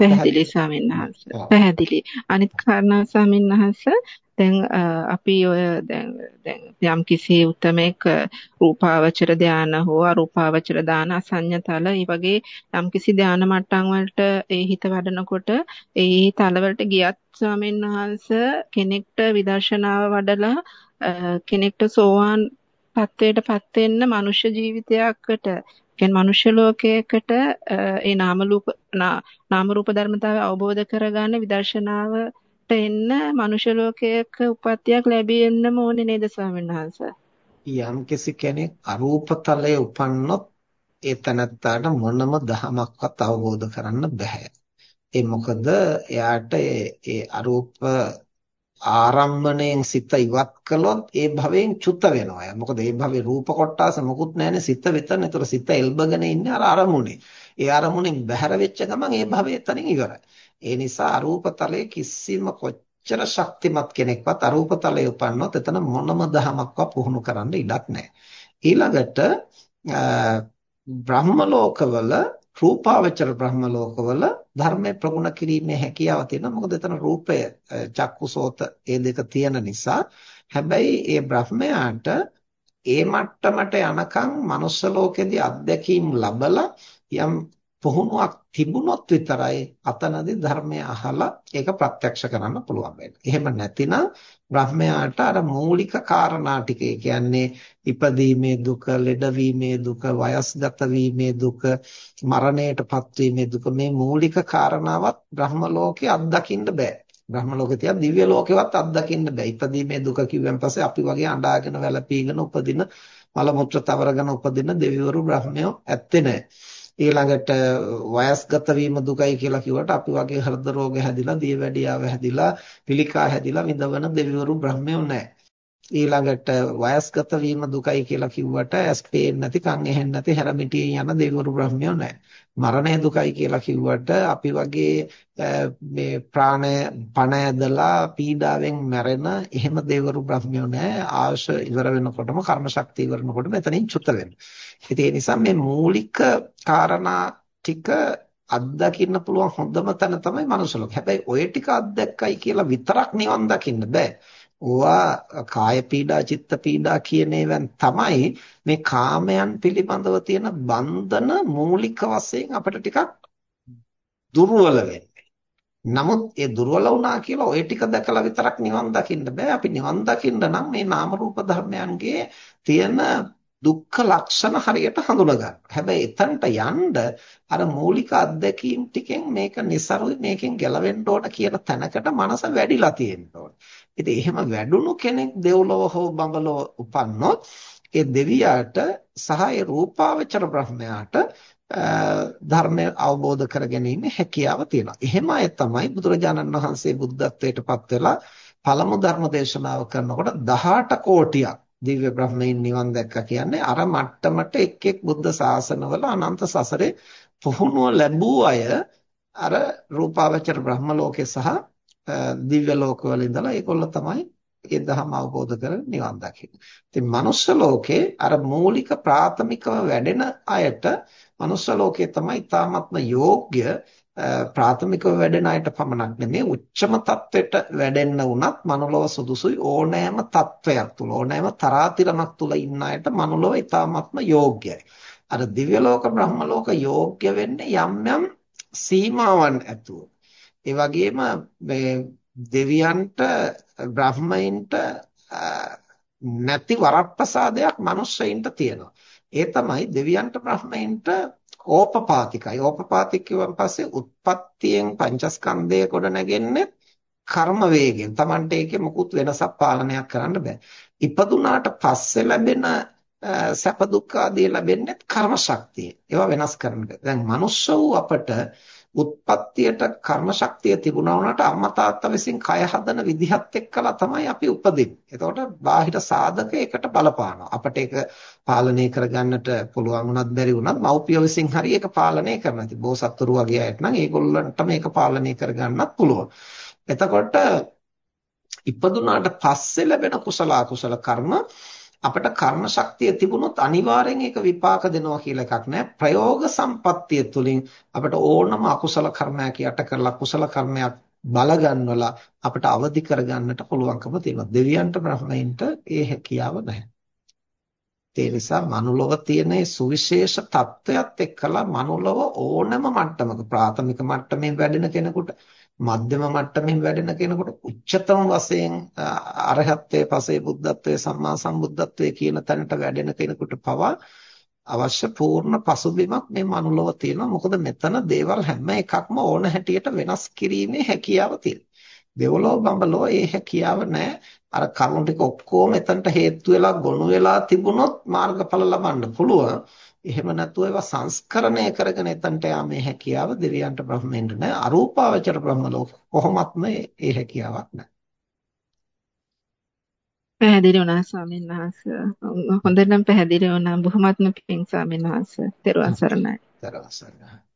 පැහැදිලි ස්වාමීන් වහන්සේ. පැහැදිලි. අනිත් කාරණා ස්වාමීන් වහන්සේ දැන් අපි ඔය දැන් දැන් යම් කිසි උත්මේක රූපාවචර ධාන හෝ අරූපාවචර ධාන අසඤ්ඤතල ඒ වගේ යම් කිසි ධාන මට්ටම් වලට ඒ හිත වඩනකොට ඒ තල වලට ගියත් ස්වාමීන් වහන්සේ කෙනෙක්ට විදර්ශනාව වඩලා කෙනෙක්ට සෝවාන් තත්වයටපත් වෙන්න මනුෂ්‍ය ජීවිතයකට කියන්නේ මනුෂ්‍ය ලෝකයකට ඒ නාම රූප නාම රූප ධර්මතාවය අවබෝධ කරගන්න විදර්ශනාවට එන්න මනුෂ්‍ය ලෝකයක උපත්යක් ලැබෙන්නම ඕනේ නේද ස්වාමීන් වහන්සේ? යම් කෙනෙක් අරූපතලයේ උපන්නොත් ඒ තනත්තාට මොනම දහමක්වත් අවබෝධ කරන්න බෑ. ඒ මොකද එයාට ඒ අරූප ආරම්භණයෙන් සිත ඉවත් කළොත් ඒ භවයෙන් චුත වෙනවා. මොකද ඒ භවයේ රූප කොටස මොකුත් නැහැනේ සිත විතරනේ. ඒතර සිත එල්බගෙන ඉන්නේ අර අරමුණේ. ඒ අරමුණෙන් බැහැර වෙච්ච ගමන් ඒ භවය එතනින් ඉවරයි. ඒ නිසා අරූපතලයේ කිසිම කොච්චර ශක්තිමත් කෙනෙක්වත් අරූපතලයේ උපන්නොත් එතන මොනම දහමක්වත් පුහුණු කරන්න ඉඩක් නැහැ. ඊළඟට බ්‍රහ්ම ලෝකවල රූපාවචර බ්‍රහ්ම ලෝකවල ධර්මයේ ප්‍රගුණ කිරීමේ හැකියාව තියෙනවා. මොකද එතන රූපය චක්කුසෝත ඒ දෙක තියෙන නිසා. හැබැයි ඒ බ්‍රහ්මයාට ඒ මට්ටමට යනකම් manuss ලෝකෙදී අත්දැකීම් ලබලා යම් පුහුණුවක් තිබුණොත් විතරයි අතනදී ධර්මය අහලා ඒක ප්‍රත්‍යක්ෂ කරන්න පුළුවන් වෙන්නේ. එහෙම නැතිනම් බ්‍රහ්මයාට අර මූලික කාරණා ටික කියන්නේ ඉපදීමේ දුක, ලෙඩවීමේ දුක, වයස්ගත වීමේ දුක, මරණයටපත් වීමේ දුක මේ මූලික කාරණාවත් බ්‍රහ්ම ලෝකේ අත්දකින්න බෑ. බ්‍රහ්ම ලෝකේ තියා දිව්‍ය ලෝකෙවත් අත්දකින්න බෑ. ඉපදීමේ දුක කිව්වන් පස්සේ අපි වගේ අඬාගෙන වැළපීගෙන උපදින මල මුත්‍ර තවරගෙන උපදින දෙවිවරු බ්‍රහ්මයෝ ඇත්තේ නැහැ. ඊළඟට වයස්ගත වීම දුකයි කියලා කිව්වට අපි වගේ හෘද රෝග හැදිලා දියවැඩියාව හැදිලා පිළිකා හැදිලා විඳවන දෙවිවරු බ්‍රහ්මයෝ නැහැ. ඊළඟට වයස්ගත වීම දුකයි කියලා කිව්වට ඇස් පේන්නේ නැති කන් ඇහෙන්නේ නැති හැරමිටියෙන් යන දෙවිවරු බ්‍රහ්මයෝ නැහැ. මරණය දුකයි කියලා කිව්වට අපි වගේ මේ ප්‍රාණය පණ ඇදලා පීඩාවෙන් මැරෙන එහෙම දෙවිවරු බ්‍රහ්මයෝ නැහැ. ආශ ඉවර වෙනකොටම කර්ම ශක්තිය ඉවර වෙනකොටම එතනින් චුත වෙනවා. ඉතින් ඒ නිසා මේ මූලික කාරණා ටික අත්දකින්න පුළුවන් හොඳම තැන තමයි මනුස්සලෝක. හැබැයි ඔය ටික අත්දැක්කයි කියලා විතරක් නිවන් දකින්න බෑ. ඕවා කාය පීඩා චිත්ත පීඩා කියන ඒවාන් තමයි මේ කාමයන් පිළිබඳව තියෙන බන්ධන මූලික වශයෙන් අපිට ටිකක් දුර්වල වෙන්නේ. නමුත් ඒ දුර්වල වුණා කියලා ওই ටික දැකලා විතරක් නිවන් දකින්න බෑ. අපි නිවන් දකින්න නම් මේ නාම රූප ධර්මයන්ගේ තියෙන දුක්ඛ ලක්ෂණ හරියට හඳුනා ගන්න. හැබැයි එතනට යන්න අර මූලික අත්දැකීම් ටිකෙන් මේක નિસරුයි මේකෙන් ගැලවෙන්න ඕන කියන තැනකට මනස වැඩිලා තියෙන්න ඕන. ඉතින් එහෙම වැඩුණු කෙනෙක් දෙව්ලොව හෝ බඹලොව උපන්නොත් ඒ දෙවියාට සහ ඒ රූපාවචර බ්‍රහ්මයාට ධර්මය අවබෝධ කරගැනීමේ හැකියාව තියෙනවා. එහෙම අය තමයි බුදුරජාණන් වහන්සේ බුද්ධත්වයට පත් වෙලා පළමු ධර්ම දේශනාව කරනකොට 18 කෝටියක් දිව්‍ය බ්‍රහ්මයන් නිවන් දැක්කා කියන්නේ අර මට්ටමට එක් එක් බුද්ධ ශාසනවල අනන්ත සසරේ පුහුණුව ලැබූ අය අර රූපාවචර බ්‍රහ්ම ලෝකේ සහ දිව්‍ය ලෝකවල ඉඳලා ඒගොල්ල තමයි ඒ දහම අවබෝධ කරගෙන නිවන් දකින්නේ. ඉතින් මනුස්ස ලෝකේ අර මූලික ප්‍රාථමිකව වැඩෙන අයට මනුස්ස ලෝකේ තමයි ඊ타ත්ම යෝග්‍ය ප්‍රාථමිකව වැඩෙන අයට පමණක් නෙමෙයි උච්චම තත්වෙට වැඩෙන්න වුණත් මනුලව සුදුසුයි ඕනෑම තත්වයක් තුල ඕනෑම තරාතිරමක් තුල ඉන්න අයට මනුලව ඊ타ත්ම යෝග්‍යයි. අර දිව්‍ය ලෝක බ්‍රහ්ම ලෝක යෝග්‍ය වෙන්නේ යම් යම් සීමාවන් ඇතුව. ඒ වගේම මේ දෙවියන්ට බ්‍රහ්මයින්ට නැති වරප්‍රසාදයක් මිනිස්සෙයින්ට තියෙනවා. ඒ තමයි දෙවියන්ට බ්‍රහ්මයින්ට ඕපපාතිකයි. ඕපපාතික කියවන් පස්සේ උත්පත්තියෙන් පංචස්කන්ධය කොට නැගෙන්නේ කර්ම වේගෙන්. Tamante එකේ මුකුත් වෙනසක් පාලනයක් කරන්න බෑ. ඉපදුනාට පස්සේ ලැබෙන සැප දුක්ඛ ආදී ලැබෙන්නේ කර්ම ශක්තිය. ඒවා වෙනස් කරන්න බෑ. දැන් මනුස්ස වූ අපට උත්පත්තියට කර්ම ශක්තිය තිබුණා වුණාට අම්මා තාත්තා විසින් කය හදන විදිහත් එක්කලා තමයි අපි උපදින්නේ. එතකොට බාහිර සාධක එකට බලපානවා. අපිට ඒක පාලනය කරගන්නට පුළුවන් වුණත් බැරි වුණත් මව්පිය විසින් හරි ඒක පාලනය කරනවා. ඉතින් බෝසත්තුරු වගේ අයට නම් ඒගොල්ලන්ට මේක පාලනය කරගන්නත් පුළුවන්. එතකොට ඉපදුනාට පස්සේ ලැබෙන කුසල අකුසල කර්ම අපිට කර්ම ශක්තිය තිබුණොත් අනිවාර්යෙන් ඒක විපාක දෙනවා කියලා එකක් නැහැ. ප්‍රයෝග සම්පත්තිය තුළින් අපිට ඕනම අකුසල කර්මයක් යට කරලා කුසල කර්මයක් බල ගන්නවලා අපිට අවදි කරගන්නට පුළුවන්කම තියෙනවා. දෙවියන්ට බ්‍රහ්මයින්ට ඒ හැකියාව නැහැ. ඒ නිසා මනුලොව තියෙන සුවිශේෂ தත්වයක් එක්කලා මනුලොව ඕනම මට්ටමක ප්‍රාථමික මට්ටමේ වැඩෙන කෙනෙකුට මධ්‍යම මට්ටමින් වැඩෙන කෙනෙකුට උච්චතම වශයෙන් අරහත්ත්වයේ පසේ බුද්ධත්වයේ සම්මා සම්බුද්ධත්වයේ කියන තැනට වැඩෙන කෙනෙකුට පවා අවශ්‍ය පූර්ණ පසුබිමක් මේ මනුලොව තියෙනවා. මොකද මෙතන දේවල් හැම එකක්ම ඕන හැටියට වෙනස් කිරීමේ හැකියාව තියෙනවා. දෙවලෝ බඹලෝ ඒ හැකියාව නැහැ. අර කරුණු ටික ඔක්කොම එතනට හේතු වෙලා ගොනු වෙලා තිබුණොත් මාර්ගඵල ලබන්න පුළුවන්. එහෙම නැතුව ඒවා සංස්කරණය කරගෙන එතනට යාමේ හැකියාව දෙවියන්ට බ්‍රහ්මෙන්ට නැහැ. අරූපාවචර බ්‍රහ්ම ලෝක කොහොමත්ම ඒ හැකියාවක් නැහැ. පැහැදිලි වුණා ස්වාමීන් වහන්සේ. හොඳටම පැහැදිලි වුණා. බොහොමත්ම පිං ස්වාමීන් වහන්සේ. ත්වන් සරණයි. ත්වන් සරණයි.